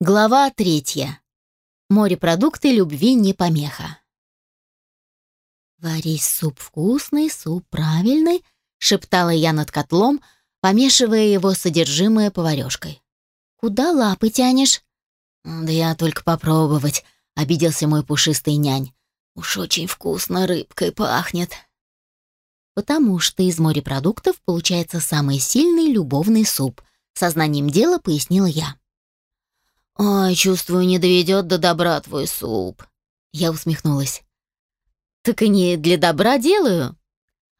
Глава третья. Морепродукты любви не помеха. «Вари суп вкусный, суп правильный», — шептала я над котлом, помешивая его содержимое поварешкой. «Куда лапы тянешь?» «Да я только попробовать», — обиделся мой пушистый нянь. «Уж очень вкусно рыбкой пахнет». «Потому что из морепродуктов получается самый сильный любовный суп», — сознанием дела пояснила я. «Ой, чувствую, не доведет до добра твой суп». Я усмехнулась. «Так и не для добра делаю».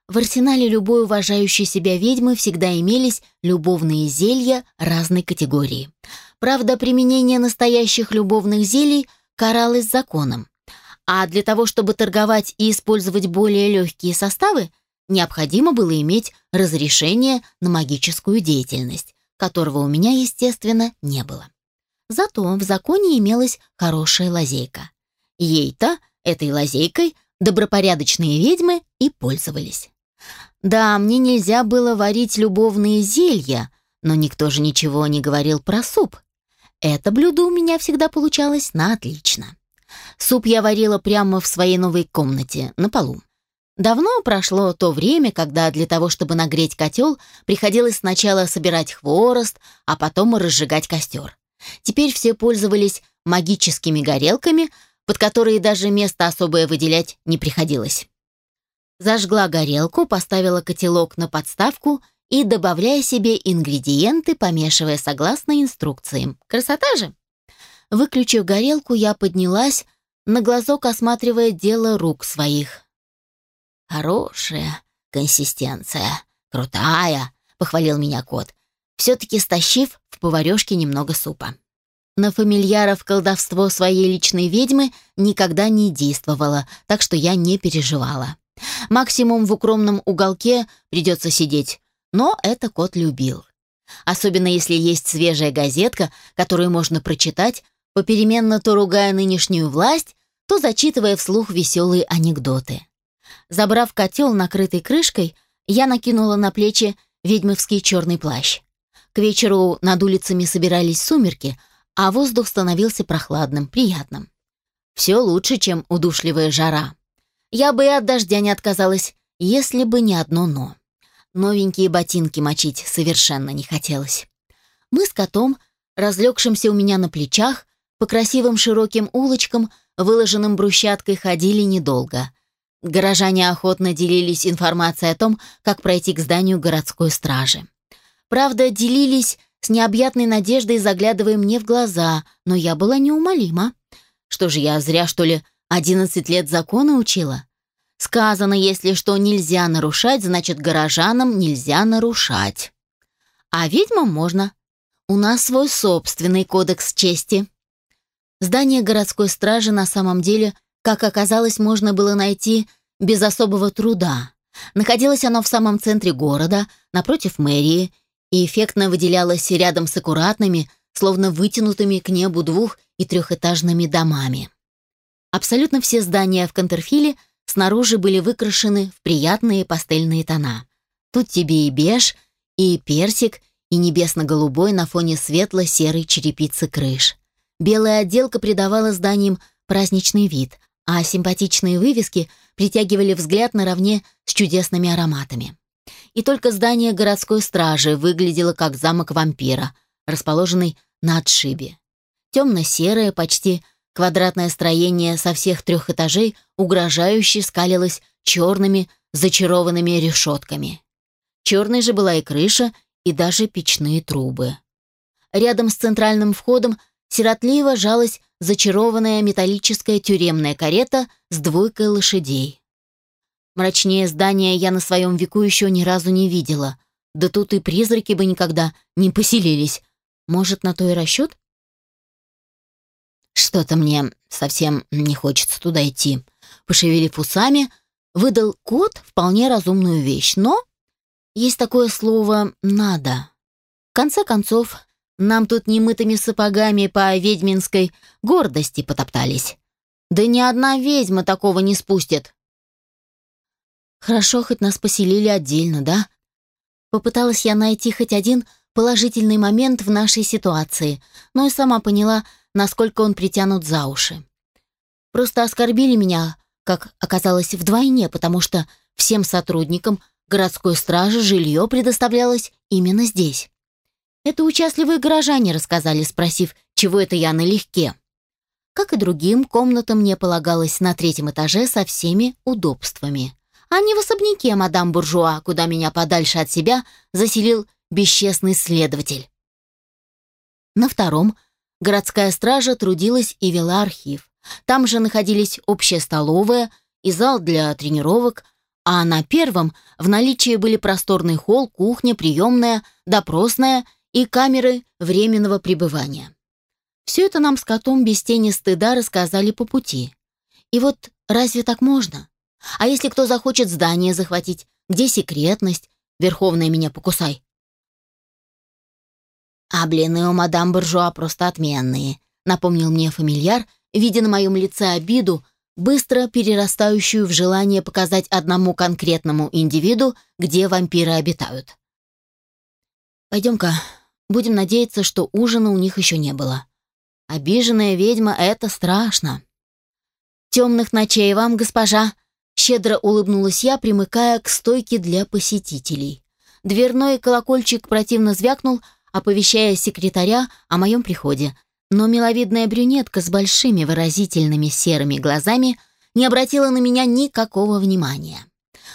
В арсенале любой уважающей себя ведьмы всегда имелись любовные зелья разной категории. Правда, применение настоящих любовных зелий каралось законом. А для того, чтобы торговать и использовать более легкие составы, необходимо было иметь разрешение на магическую деятельность, которого у меня, естественно, не было. Зато в законе имелась хорошая лазейка. Ей-то, этой лазейкой, добропорядочные ведьмы и пользовались. Да, мне нельзя было варить любовные зелья, но никто же ничего не говорил про суп. Это блюдо у меня всегда получалось на отлично. Суп я варила прямо в своей новой комнате, на полу. Давно прошло то время, когда для того, чтобы нагреть котел, приходилось сначала собирать хворост, а потом разжигать костер. Теперь все пользовались магическими горелками, под которые даже место особое выделять не приходилось. Зажгла горелку, поставила котелок на подставку и добавляя себе ингредиенты, помешивая согласно инструкциям. Красота же! Выключив горелку, я поднялась, на глазок осматривая дело рук своих. «Хорошая консистенция, крутая», — похвалил меня кот все-таки стащив в поварешке немного супа. На фамильяров колдовство своей личной ведьмы никогда не действовало, так что я не переживала. Максимум в укромном уголке придется сидеть, но это кот любил. Особенно если есть свежая газетка, которую можно прочитать, попеременно то ругая нынешнюю власть, то зачитывая вслух веселые анекдоты. Забрав котел, накрытый крышкой, я накинула на плечи ведьмовский черный плащ. К вечеру над улицами собирались сумерки, а воздух становился прохладным, приятным. Все лучше, чем удушливая жара. Я бы и от дождя не отказалась, если бы не одно «но». Новенькие ботинки мочить совершенно не хотелось. Мы с котом, разлегшимся у меня на плечах, по красивым широким улочкам, выложенным брусчаткой, ходили недолго. Горожане охотно делились информацией о том, как пройти к зданию городской стражи. Правда, делились с необъятной надеждой, заглядывая мне в глаза, но я была неумолима. Что же я зря, что ли, одиннадцать лет закона учила? Сказано, если что нельзя нарушать, значит, горожанам нельзя нарушать. А ведьмам можно. У нас свой собственный кодекс чести. Здание городской стражи на самом деле, как оказалось, можно было найти без особого труда. Находилось оно в самом центре города, напротив мэрии, и эффектно выделялась рядом с аккуратными, словно вытянутыми к небу двух- и трехэтажными домами. Абсолютно все здания в Кантерфиле снаружи были выкрашены в приятные пастельные тона. Тут тебе и беж, и персик, и небесно-голубой на фоне светло-серой черепицы крыш. Белая отделка придавала зданиям праздничный вид, а симпатичные вывески притягивали взгляд наравне с чудесными ароматами и только здание городской стражи выглядело как замок вампира, расположенный на отшибе. Темно-серое, почти квадратное строение со всех трех этажей угрожающе скалилось черными зачарованными решетками. Черной же была и крыша, и даже печные трубы. Рядом с центральным входом сиротливо жалась зачарованная металлическая тюремная карета с двойкой лошадей. Мрачнее здания я на своем веку еще ни разу не видела. Да тут и призраки бы никогда не поселились. Может, на то и расчет? Что-то мне совсем не хочется туда идти. Пошевелив усами, выдал кот вполне разумную вещь, но есть такое слово «надо». В конце концов, нам тут немытыми сапогами по ведьминской гордости потоптались. Да ни одна ведьма такого не спустит. Хорошо, хоть нас поселили отдельно, да? Попыталась я найти хоть один положительный момент в нашей ситуации, но и сама поняла, насколько он притянут за уши. Просто оскорбили меня, как оказалось, вдвойне, потому что всем сотрудникам городской стражи жилье предоставлялось именно здесь. Это участливые горожане рассказали, спросив, чего это я налегке. Как и другим, комната мне полагалась на третьем этаже со всеми удобствами. А не в особняке мадам Буржуа, куда меня подальше от себя заселил бесчестный следователь. На втором городская стража трудилась и вела архив. Там же находились общая столовая и зал для тренировок, а на первом в наличии были просторный холл, кухня, приемная, допросная и камеры временного пребывания. Все это нам с котом без тени стыда рассказали по пути. И вот разве так можно? А если кто захочет здание захватить? Где секретность? Верховная меня покусай. А блины у мадам Буржуа просто отменные, напомнил мне фамильяр, видя на моем лице обиду, быстро перерастающую в желание показать одному конкретному индивиду, где вампиры обитают. «Пойдем-ка, будем надеяться, что ужина у них еще не было. Обиженная ведьма — это страшно». «Темных ночей вам, госпожа!» Щедро улыбнулась я, примыкая к стойке для посетителей. Дверной колокольчик противно звякнул, оповещая секретаря о моем приходе, но миловидная брюнетка с большими выразительными серыми глазами не обратила на меня никакого внимания.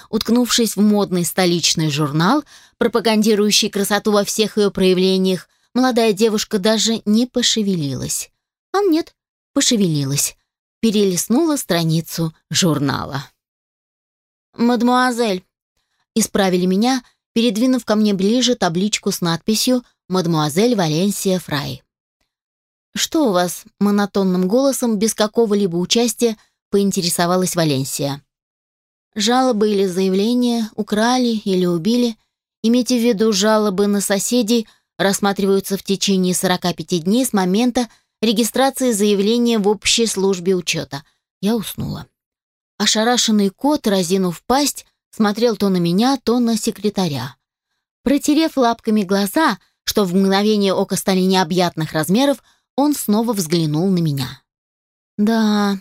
Уткнувшись в модный столичный журнал, пропагандирующий красоту во всех ее проявлениях, молодая девушка даже не пошевелилась. А нет, пошевелилась. Перелистнула страницу журнала. «Мадмуазель», — исправили меня, передвинув ко мне ближе табличку с надписью «Мадмуазель Валенсия Фрай». «Что у вас?» — монотонным голосом, без какого-либо участия, поинтересовалась Валенсия. «Жалобы или заявления, украли или убили. Имейте в виду, жалобы на соседей рассматриваются в течение 45 дней с момента регистрации заявления в общей службе учета». Я уснула. Ошарашенный кот, разинув пасть, смотрел то на меня, то на секретаря. Протерев лапками глаза, что в мгновение ока стали необъятных размеров, он снова взглянул на меня. «Да,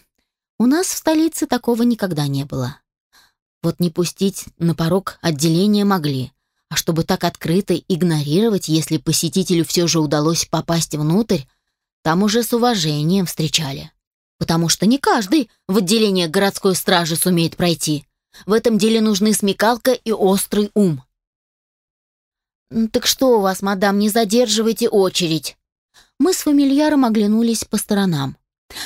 у нас в столице такого никогда не было. Вот не пустить на порог отделения могли, а чтобы так открыто игнорировать, если посетителю все же удалось попасть внутрь, там уже с уважением встречали. Потому что не каждый в отделение городской стражи сумеет пройти. В этом деле нужны смекалка и острый ум. «Так что у вас, мадам, не задерживайте очередь?» мы с фамильяром оглянулись по сторонам.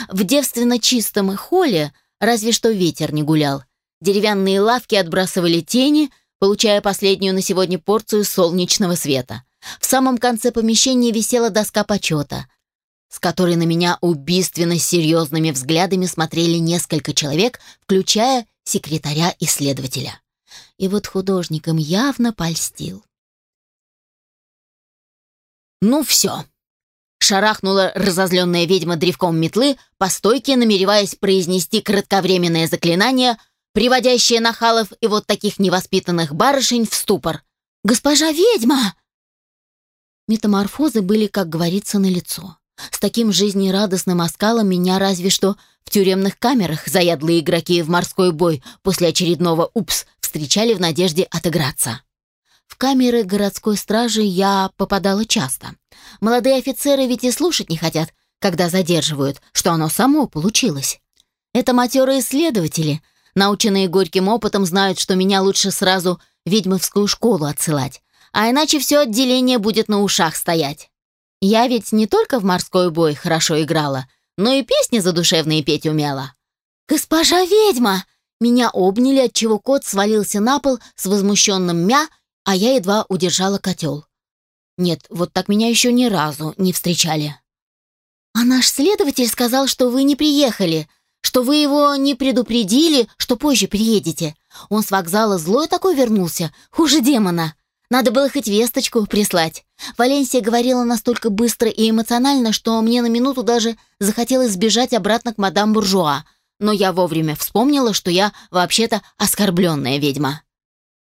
В девственно чистом холле разве что ветер не гулял. Деревянные лавки отбрасывали тени, получая последнюю на сегодня порцию солнечного света. В самом конце помещения висела доска почета, с которой на меня убийственно серьезными взглядами смотрели несколько человек, включая секретаря-исследователя. И вот художникам явно польстил. «Ну все», Шарахнула разозленная ведьма древком метлы, по стойке намереваясь произнести кратковременное заклинание, приводящее нахалов и вот таких невоспитанных барышень в ступор. «Госпожа ведьма!» Метаморфозы были, как говорится, на лицо. С таким жизнерадостным оскалом меня разве что в тюремных камерах заядлые игроки в морской бой после очередного «упс» встречали в надежде отыграться. В камеры городской стражи я попадала часто. Молодые офицеры ведь и слушать не хотят, когда задерживают, что оно само получилось. Это матерые следователи, наученные горьким опытом, знают, что меня лучше сразу ведьмовскую школу отсылать, а иначе все отделение будет на ушах стоять. Я ведь не только в морской бой хорошо играла, но и песни задушевные петь умела. «Госпожа ведьма!» Меня обняли, отчего кот свалился на пол с возмущенным «мя», а я едва удержала котел. Нет, вот так меня еще ни разу не встречали. А наш следователь сказал, что вы не приехали, что вы его не предупредили, что позже приедете. Он с вокзала злой такой вернулся, хуже демона. Надо было хоть весточку прислать. Валенсия говорила настолько быстро и эмоционально, что мне на минуту даже захотелось сбежать обратно к мадам Буржуа, но я вовремя вспомнила, что я вообще-то оскорбленная ведьма.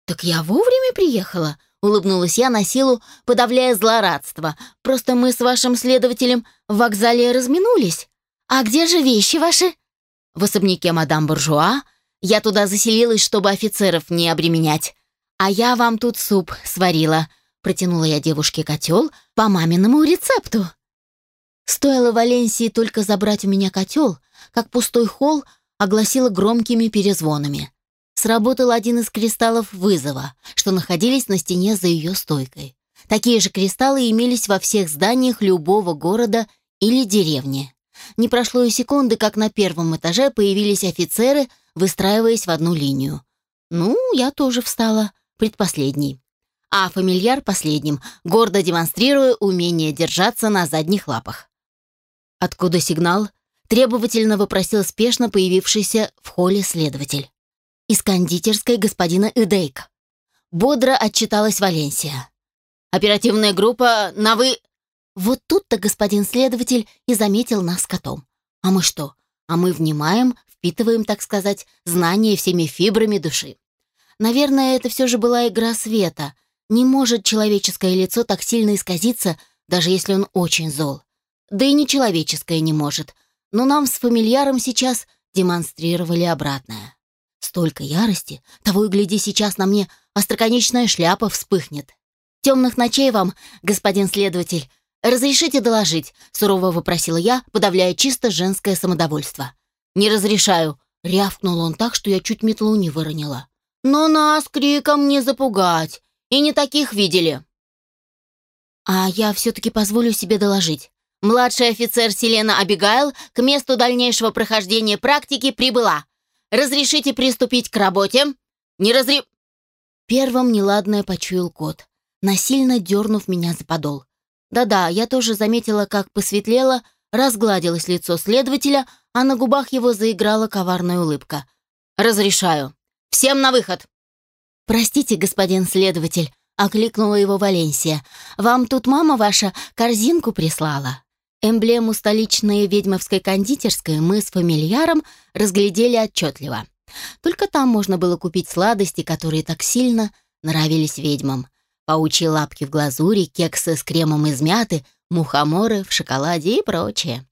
«Так я вовремя приехала?» улыбнулась я на силу, подавляя злорадство. Просто мы с вашим следователем в вокзале разминулись. А где же вещи ваши? В особняке мадам Буржуа. Я туда заселилась, чтобы офицеров не обременять. А я вам тут суп сварила. Протянула я девушке котел по маминому рецепту. Стоило Валенсии только забрать у меня котел, как пустой холл огласила громкими перезвонами. Сработал один из кристаллов вызова, что находились на стене за ее стойкой. Такие же кристаллы имелись во всех зданиях любого города или деревни. Не прошло и секунды, как на первом этаже появились офицеры, выстраиваясь в одну линию. Ну, я тоже встала, предпоследней. А фамильяр последним, гордо демонстрируя умение держаться на задних лапах. Откуда сигнал? Требовательно вопросил спешно появившийся в холле следователь. Из кондитерской господина Эдейка. Бодро отчиталась Валенсия. «Оперативная группа на вы...» Вот тут-то господин следователь и заметил нас котом. А мы что? А мы внимаем, впитываем, так сказать, знания всеми фибрами души. Наверное, это все же была игра света. Не может человеческое лицо так сильно исказиться, даже если он очень зол. Да и нечеловеческое не может — но нам с фамильяром сейчас демонстрировали обратное. Столько ярости, того и гляди, сейчас на мне остроконечная шляпа вспыхнет. Темных ночей вам, господин следователь. Разрешите доложить, сурово вопросила я, подавляя чисто женское самодовольство. Не разрешаю, рявкнул он так, что я чуть метлу не выронила. Но нас криком не запугать, и не таких видели. А я все-таки позволю себе доложить. Младший офицер Селена Абигайл к месту дальнейшего прохождения практики прибыла. Разрешите приступить к работе? Не разре... Первым неладное почуял кот, насильно дернув меня за подол. Да-да, я тоже заметила, как посветлело, разгладилось лицо следователя, а на губах его заиграла коварная улыбка. «Разрешаю. Всем на выход!» «Простите, господин следователь», — окликнула его Валенсия. «Вам тут мама ваша корзинку прислала». Эмблему столичной ведьмовской кондитерской мы с фамильяром разглядели отчетливо. Только там можно было купить сладости, которые так сильно нравились ведьмам. Паучьи лапки в глазури, кексы с кремом из мяты, мухоморы в шоколаде и прочее.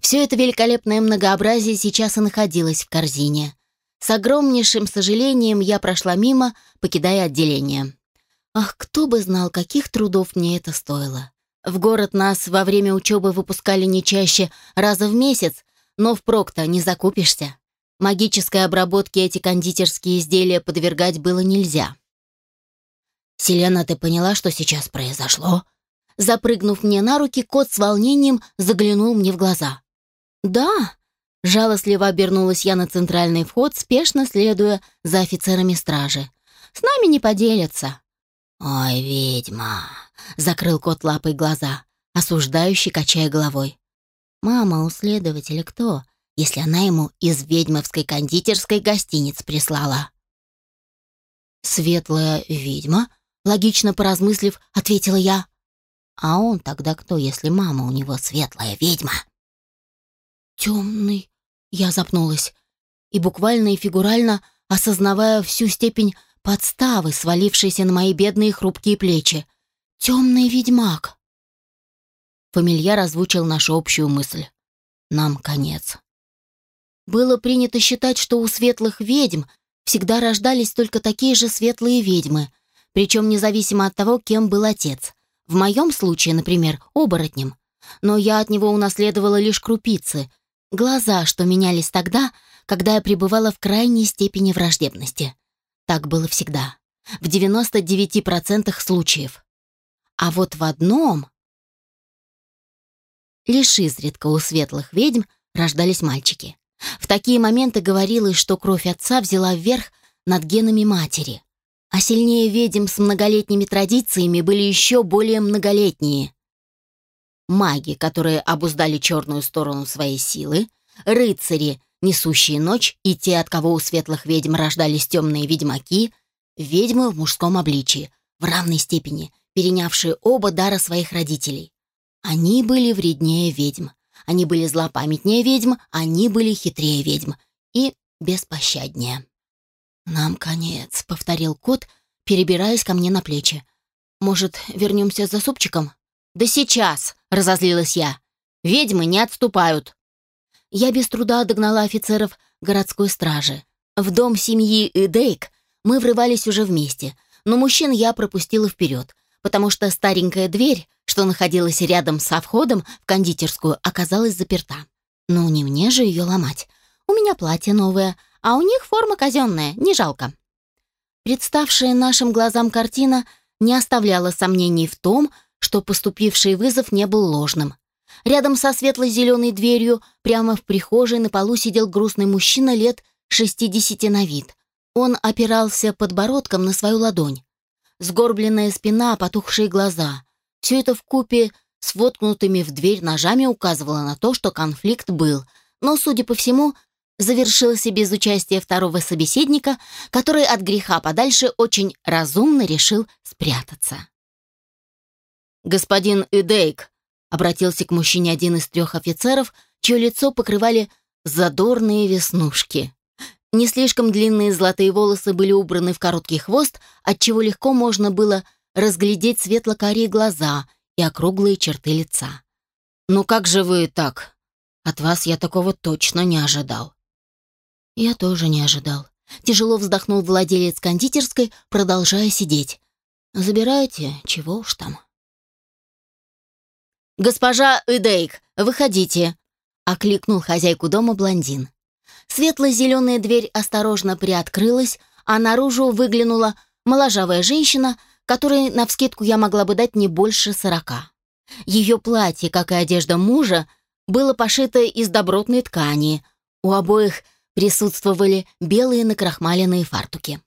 Все это великолепное многообразие сейчас и находилось в корзине. С огромнейшим сожалением я прошла мимо, покидая отделение. Ах, кто бы знал, каких трудов мне это стоило. В город нас во время учебы выпускали не чаще раза в месяц, но впрок-то не закупишься. Магической обработке эти кондитерские изделия подвергать было нельзя. «Селена, ты поняла, что сейчас произошло?» Запрыгнув мне на руки, кот с волнением заглянул мне в глаза. «Да», — жалостливо обернулась я на центральный вход, спешно следуя за офицерами стражи. «С нами не поделятся». «Ой, ведьма!» — закрыл кот лапой глаза, осуждающий, качая головой. «Мама у следователя кто, если она ему из ведьмовской кондитерской гостиниц прислала?» «Светлая ведьма?» — логично поразмыслив, ответила я. «А он тогда кто, если мама у него светлая ведьма?» «Темный...» — я запнулась. И буквально и фигурально, осознавая всю степень подставы, свалившейся на мои бедные хрупкие плечи. Темный ведьмак. Фамильяр озвучил нашу общую мысль. Нам конец. Было принято считать, что у светлых ведьм всегда рождались только такие же светлые ведьмы, причем независимо от того, кем был отец. В моем случае, например, оборотнем. Но я от него унаследовала лишь крупицы, глаза, что менялись тогда, когда я пребывала в крайней степени враждебности. Так было всегда. В 99% случаев. А вот в одном... Лишь изредка у светлых ведьм рождались мальчики. В такие моменты говорилось, что кровь отца взяла вверх над генами матери. А сильнее ведьм с многолетними традициями были еще более многолетние. Маги, которые обуздали черную сторону своей силы, рыцари, несущие ночь, и те, от кого у светлых ведьм рождались темные ведьмаки, ведьмы в мужском обличии, в равной степени, перенявшие оба дара своих родителей. Они были вреднее ведьм, они были злопамятнее ведьм, они были хитрее ведьм и беспощаднее. «Нам конец», — повторил кот, перебираясь ко мне на плечи. Может, вернемся за супчиком? Да сейчас, разозлилась я. Ведьмы не отступают. Я без труда догнала офицеров городской стражи. В дом семьи Идейк мы врывались уже вместе, но мужчин я пропустила вперед, потому что старенькая дверь, что находилась рядом со входом в кондитерскую, оказалась заперта. Ну, не мне же ее ломать. У меня платье новое, а у них форма казенная, не жалко. Представшая нашим глазам картина не оставляла сомнений в том, что поступивший вызов не был ложным. Рядом со светло-зеленой дверью, прямо в прихожей, на полу сидел грустный мужчина лет 60 на вид. Он опирался подбородком на свою ладонь. Сгорбленная спина, потухшие глаза. Все это в купе с воткнутыми в дверь ножами указывало на то, что конфликт был, но, судя по всему, завершился без участия второго собеседника, который от греха подальше очень разумно решил спрятаться. «Господин Идейк», — обратился к мужчине один из трех офицеров, чье лицо покрывали задорные веснушки. Не слишком длинные золотые волосы были убраны в короткий хвост, отчего легко можно было разглядеть светло-карие глаза и округлые черты лица. «Ну как же вы так? От вас я такого точно не ожидал». Я тоже не ожидал. Тяжело вздохнул владелец кондитерской, продолжая сидеть. «Забирайте, чего уж там». «Госпожа Идейк, выходите!» — окликнул хозяйку дома блондин. Светло-зеленая дверь осторожно приоткрылась, а наружу выглянула моложавая женщина, которой, навскидку, я могла бы дать не больше сорока. Ее платье, как и одежда мужа, было пошито из добротной ткани. У обоих присутствовали белые накрахмаленные фартуки.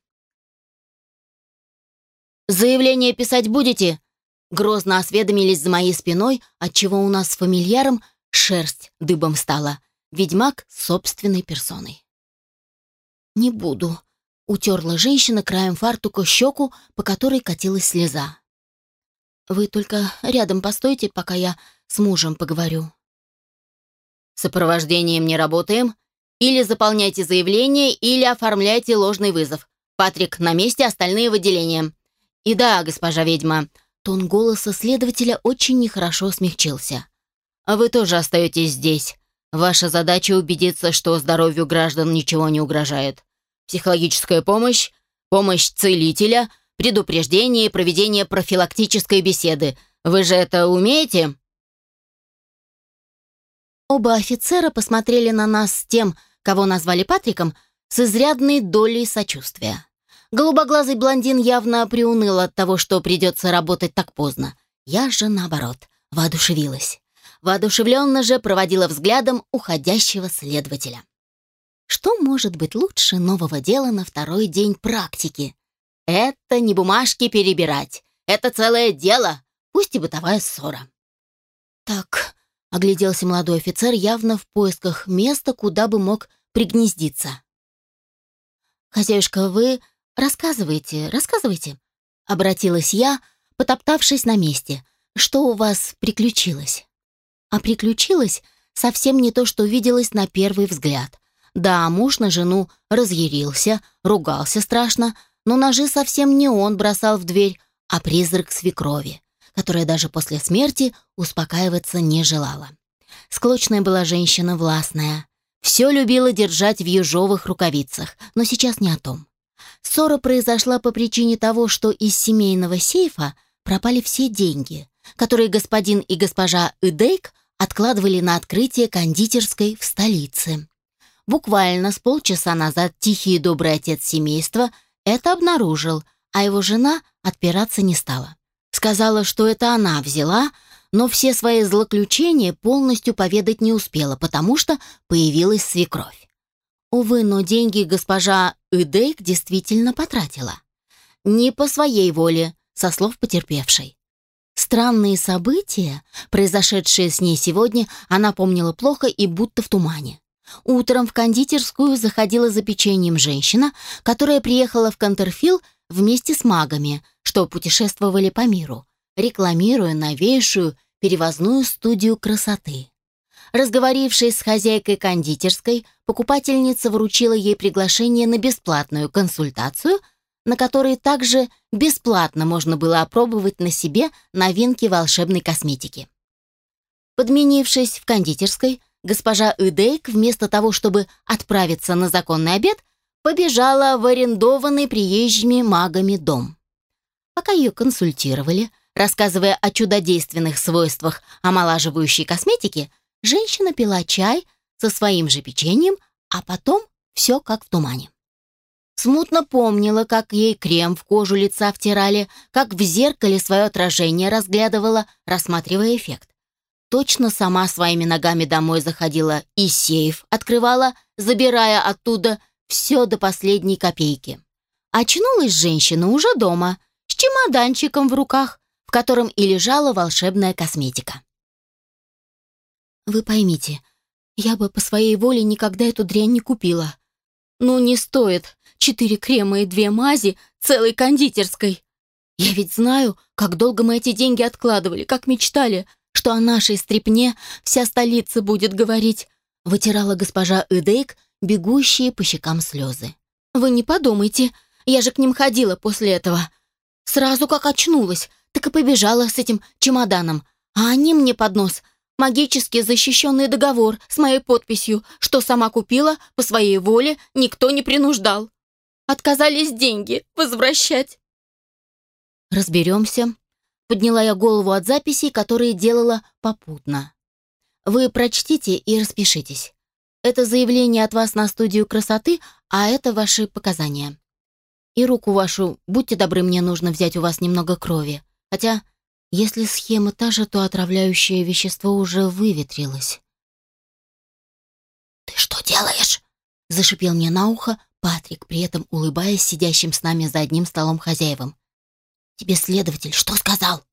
«Заявление писать будете?» Грозно осведомились за моей спиной, отчего у нас с фамильяром шерсть дыбом стала. Ведьмак собственной персоной. «Не буду», — утерла женщина краем фартука щеку, по которой катилась слеза. «Вы только рядом постойте, пока я с мужем поговорю». «Сопровождением не работаем. Или заполняйте заявление, или оформляйте ложный вызов. Патрик на месте, остальные в отделении. И да, госпожа ведьма, Тон голоса следователя очень нехорошо смягчился. «А вы тоже остаетесь здесь. Ваша задача убедиться, что здоровью граждан ничего не угрожает. Психологическая помощь, помощь целителя, предупреждение и проведение профилактической беседы. Вы же это умеете?» Оба офицера посмотрели на нас с тем, кого назвали Патриком, с изрядной долей сочувствия. Голубоглазый блондин явно приуныл от того, что придется работать так поздно. Я же, наоборот, воодушевилась. Воодушевленно же проводила взглядом уходящего следователя. Что может быть лучше нового дела на второй день практики? Это не бумажки перебирать. Это целое дело, пусть и бытовая ссора. Так, огляделся молодой офицер явно в поисках места, куда бы мог пригнездиться. «Хозяюшка, вы «Рассказывайте, рассказывайте», — обратилась я, потоптавшись на месте. «Что у вас приключилось?» А приключилось совсем не то, что виделось на первый взгляд. Да, муж на жену разъярился, ругался страшно, но ножи совсем не он бросал в дверь, а призрак свекрови, которая даже после смерти успокаиваться не желала. Склочная была женщина властная. Все любила держать в ежовых рукавицах, но сейчас не о том. Ссора произошла по причине того, что из семейного сейфа пропали все деньги, которые господин и госпожа Идейк откладывали на открытие кондитерской в столице. Буквально с полчаса назад тихий и добрый отец семейства это обнаружил, а его жена отпираться не стала. Сказала, что это она взяла, но все свои злоключения полностью поведать не успела, потому что появилась свекровь. Увы, но деньги госпожа Идейк действительно потратила. Не по своей воле, со слов потерпевшей. Странные события, произошедшие с ней сегодня, она помнила плохо и будто в тумане. Утром в кондитерскую заходила за печеньем женщина, которая приехала в Контерфил вместе с магами, что путешествовали по миру, рекламируя новейшую перевозную студию красоты. Разговорившись с хозяйкой кондитерской, покупательница вручила ей приглашение на бесплатную консультацию, на которой также бесплатно можно было опробовать на себе новинки волшебной косметики. Подменившись в кондитерской, госпожа Идейк вместо того, чтобы отправиться на законный обед, побежала в арендованный приезжими магами дом. Пока ее консультировали, рассказывая о чудодейственных свойствах омолаживающей косметики, женщина пила чай со своим же печеньем, а потом все как в тумане. Смутно помнила, как ей крем в кожу лица втирали, как в зеркале свое отражение разглядывала, рассматривая эффект. Точно сама своими ногами домой заходила и сейф открывала, забирая оттуда все до последней копейки. Очнулась женщина уже дома, с чемоданчиком в руках, в котором и лежала волшебная косметика. «Вы поймите, я бы по своей воле никогда эту дрянь не купила. Ну, не стоит четыре крема и две мази целой кондитерской. Я ведь знаю, как долго мы эти деньги откладывали, как мечтали, что о нашей стрепне вся столица будет говорить», вытирала госпожа Эдейк бегущие по щекам слезы. «Вы не подумайте, я же к ним ходила после этого. Сразу как очнулась, так и побежала с этим чемоданом, а они мне под нос магически защищенный договор с моей подписью, что сама купила по своей воле, никто не принуждал. Отказались деньги возвращать. Разберемся. Подняла я голову от записей, которые делала попутно. Вы прочтите и распишитесь. Это заявление от вас на студию красоты, а это ваши показания. И руку вашу, будьте добры, мне нужно взять у вас немного крови. Хотя если схема та же, то отравляющее вещество уже выветрилось. «Ты что делаешь?» — зашипел мне на ухо Патрик, при этом улыбаясь сидящим с нами за одним столом хозяевам. «Тебе следователь что сказал?»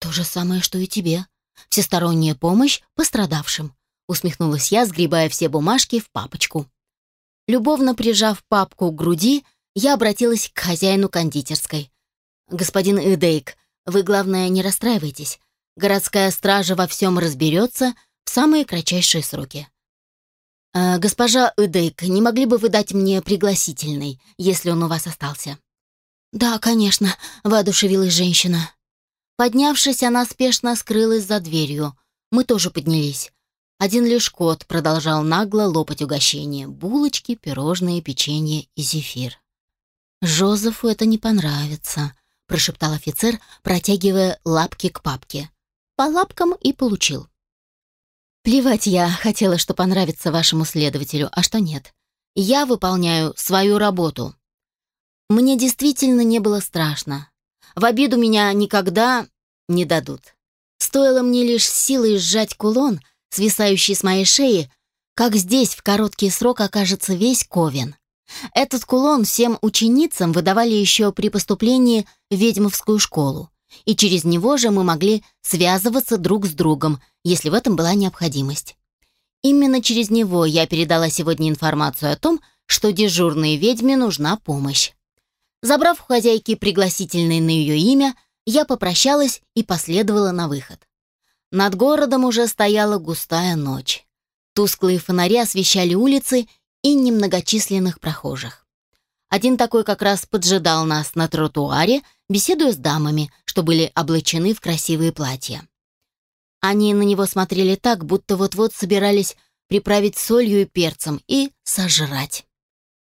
«То же самое, что и тебе. Всесторонняя помощь пострадавшим», — усмехнулась я, сгребая все бумажки в папочку. Любовно прижав папку к груди, я обратилась к хозяину кондитерской. «Господин Идейк, вы, главное, не расстраивайтесь. Городская стража во всем разберется в самые кратчайшие сроки. «Э, «Госпожа Эдейк, не могли бы вы дать мне пригласительный, если он у вас остался?» «Да, конечно», — воодушевилась женщина. Поднявшись, она спешно скрылась за дверью. Мы тоже поднялись. Один лишь кот продолжал нагло лопать угощение. Булочки, пирожные, печенье и зефир. Жозефу это не понравится прошептал офицер, протягивая лапки к папке. По лапкам и получил. Плевать я хотела, что понравится вашему следователю, а что нет. Я выполняю свою работу. Мне действительно не было страшно. В обиду меня никогда не дадут. Стоило мне лишь силой сжать кулон, свисающий с моей шеи, как здесь в короткий срок окажется весь ковен. Этот кулон всем ученицам выдавали еще при поступлении в ведьмовскую школу, и через него же мы могли связываться друг с другом, если в этом была необходимость. Именно через него я передала сегодня информацию о том, что дежурной ведьме нужна помощь. Забрав у хозяйки пригласительный на ее имя, я попрощалась и последовала на выход. Над городом уже стояла густая ночь. Тусклые фонари освещали улицы и немногочисленных прохожих. Один такой как раз поджидал нас на тротуаре, беседуя с дамами, что были облачены в красивые платья. Они на него смотрели так, будто вот-вот собирались приправить солью и перцем и сожрать.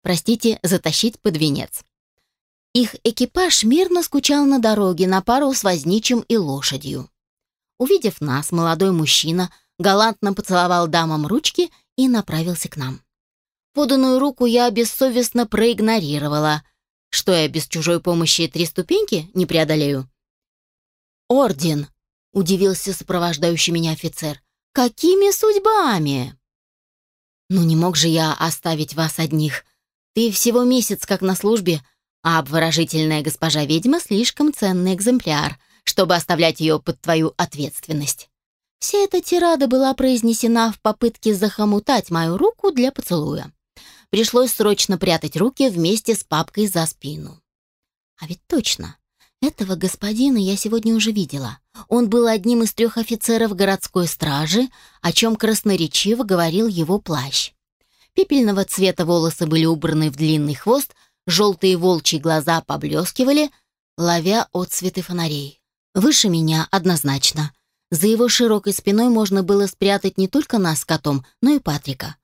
Простите, затащить под венец. Их экипаж мирно скучал на дороге на пару с возничим и лошадью. Увидев нас, молодой мужчина галантно поцеловал дамам ручки и направился к нам. Поданную руку я бессовестно проигнорировала. Что я без чужой помощи три ступеньки не преодолею? «Орден!» — удивился сопровождающий меня офицер. «Какими судьбами?» «Ну не мог же я оставить вас одних. Ты всего месяц как на службе, а обворожительная госпожа ведьма слишком ценный экземпляр, чтобы оставлять ее под твою ответственность». Вся эта тирада была произнесена в попытке захомутать мою руку для поцелуя. Пришлось срочно прятать руки вместе с папкой за спину. А ведь точно, этого господина я сегодня уже видела. Он был одним из трех офицеров городской стражи, о чем красноречиво говорил его плащ. Пепельного цвета волосы были убраны в длинный хвост, желтые волчьи глаза поблескивали, ловя отсветы фонарей. Выше меня однозначно. За его широкой спиной можно было спрятать не только нас с котом, но и Патрика.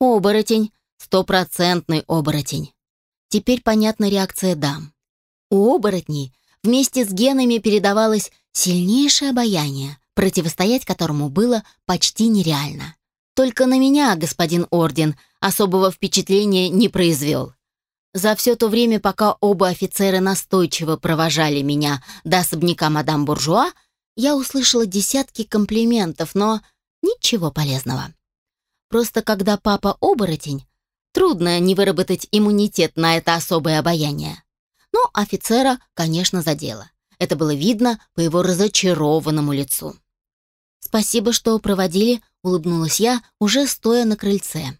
Оборотень, стопроцентный оборотень. Теперь понятна реакция дам. У оборотней вместе с генами передавалось сильнейшее обаяние, противостоять которому было почти нереально. Только на меня господин Орден особого впечатления не произвел. За все то время, пока оба офицера настойчиво провожали меня до особняка мадам Буржуа, я услышала десятки комплиментов, но ничего полезного. Просто когда папа оборотень, трудно не выработать иммунитет на это особое обаяние. Но офицера, конечно, задело. Это было видно по его разочарованному лицу. «Спасибо, что проводили», — улыбнулась я, уже стоя на крыльце.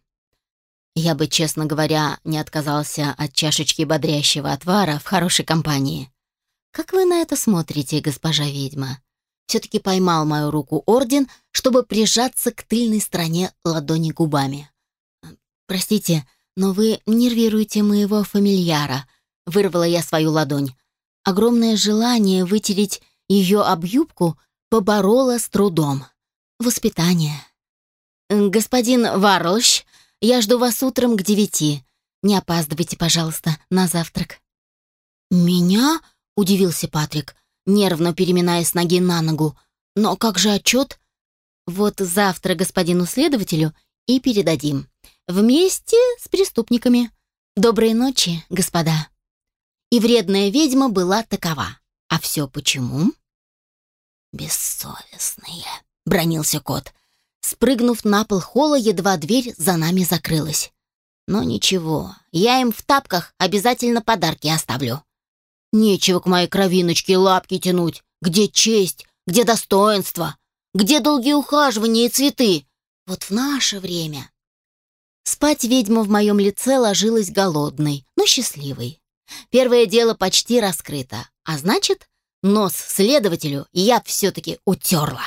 Я бы, честно говоря, не отказался от чашечки бодрящего отвара в хорошей компании. «Как вы на это смотрите, госпожа ведьма?» Все-таки поймал мою руку орден, чтобы прижаться к тыльной стороне ладони губами. «Простите, но вы нервируете моего фамильяра», — вырвала я свою ладонь. Огромное желание вытереть ее об юбку поборола с трудом. Воспитание. «Господин Варлш, я жду вас утром к девяти. Не опаздывайте, пожалуйста, на завтрак». «Меня?» — удивился Патрик, нервно переминая с ноги на ногу. «Но как же отчет?» «Вот завтра господину следователю и передадим. Вместе с преступниками. Доброй ночи, господа». И вредная ведьма была такова. А все почему? «Бессовестные», — бронился кот. Спрыгнув на пол холла, едва дверь за нами закрылась. «Но ничего, я им в тапках обязательно подарки оставлю. Нечего к моей кровиночке лапки тянуть. Где честь? Где достоинство? Где долгие ухаживания и цветы? Вот в наше время». Спать ведьма в моем лице ложилась голодной, но счастливой. Первое дело почти раскрыто, а значит, Нос следователю я все-таки утерла.